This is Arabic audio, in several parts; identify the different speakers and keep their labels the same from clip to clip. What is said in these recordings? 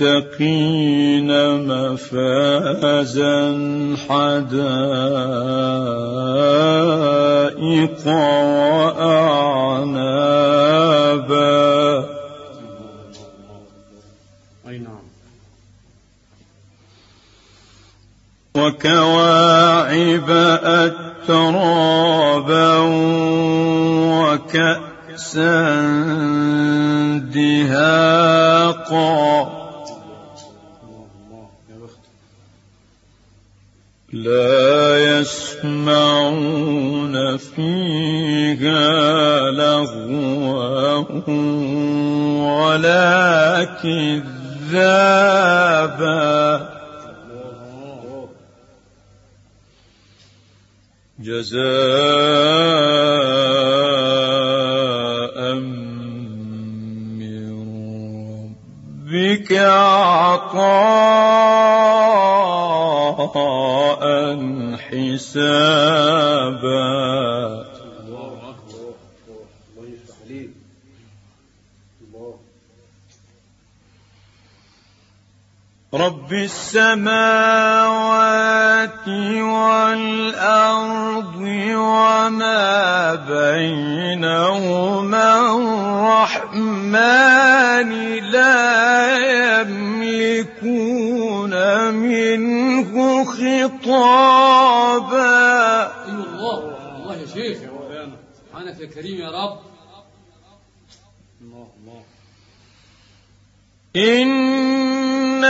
Speaker 1: للمتقين مفازا حدائق وأعنابا. نعم. وكواعب أترابا وكأسا دهاقا. لا يسمعون فيها لغوا ولا كذابا. جزاء ربك عطاء حسابا. رب السماوات يملكون منه خطابا.
Speaker 2: أيوة الله الله يا شيخ. سبحانك يا كريم يا رب. الله الله.
Speaker 1: إن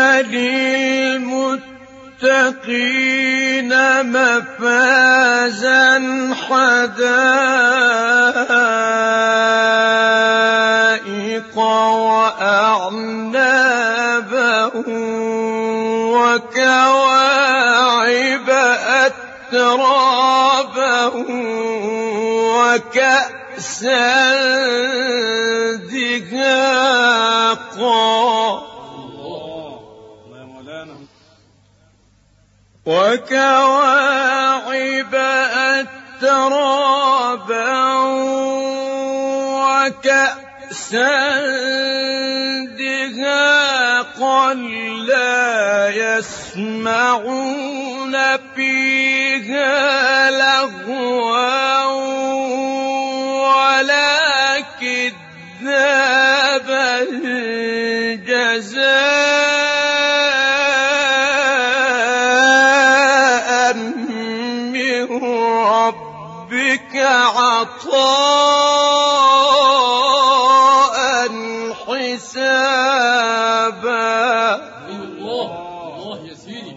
Speaker 1: للمتقين مفازا حدائق أترابا وكأسا دهاقا. وكواعب أترابا وكأسا دهاقا لا يسمعون فيها لغوا ولا كذابا جزاء من ربك عطاء حسابا
Speaker 2: أيوة الله الله يا سيدي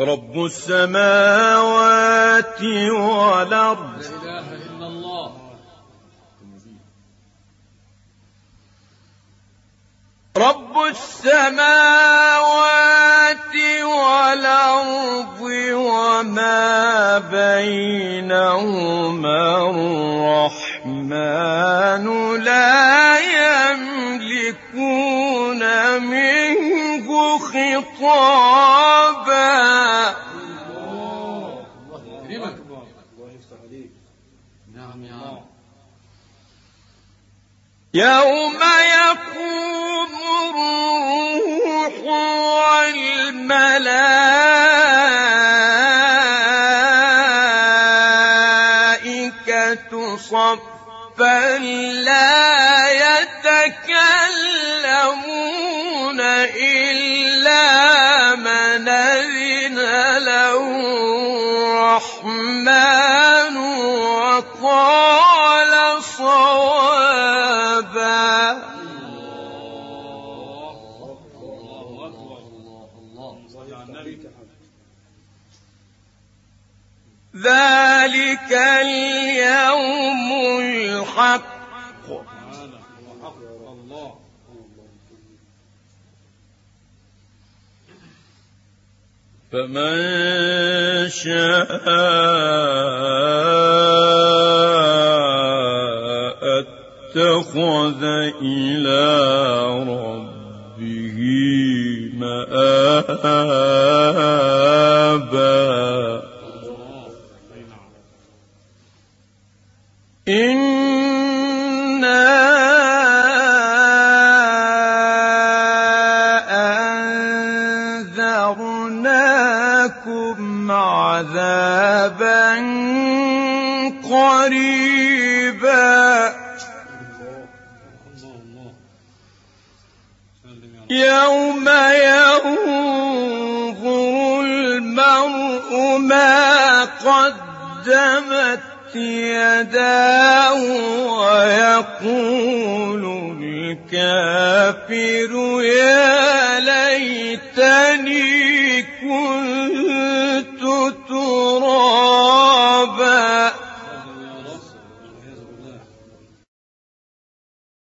Speaker 1: رب السماوات والأرض.
Speaker 2: لا إله إلا الله.
Speaker 1: رب السماوات والأرض وما بينهما
Speaker 2: رب.
Speaker 1: يوم يقوم الروح والملائكة صفا لا الرحمن وقال صوابا. ذلك اليوم الحق. فمن شاء اتخذ إلى ربه مآبا قريبا. يوم ينظر المرء ما قدمت يداه ويقول الكافر يا ليتني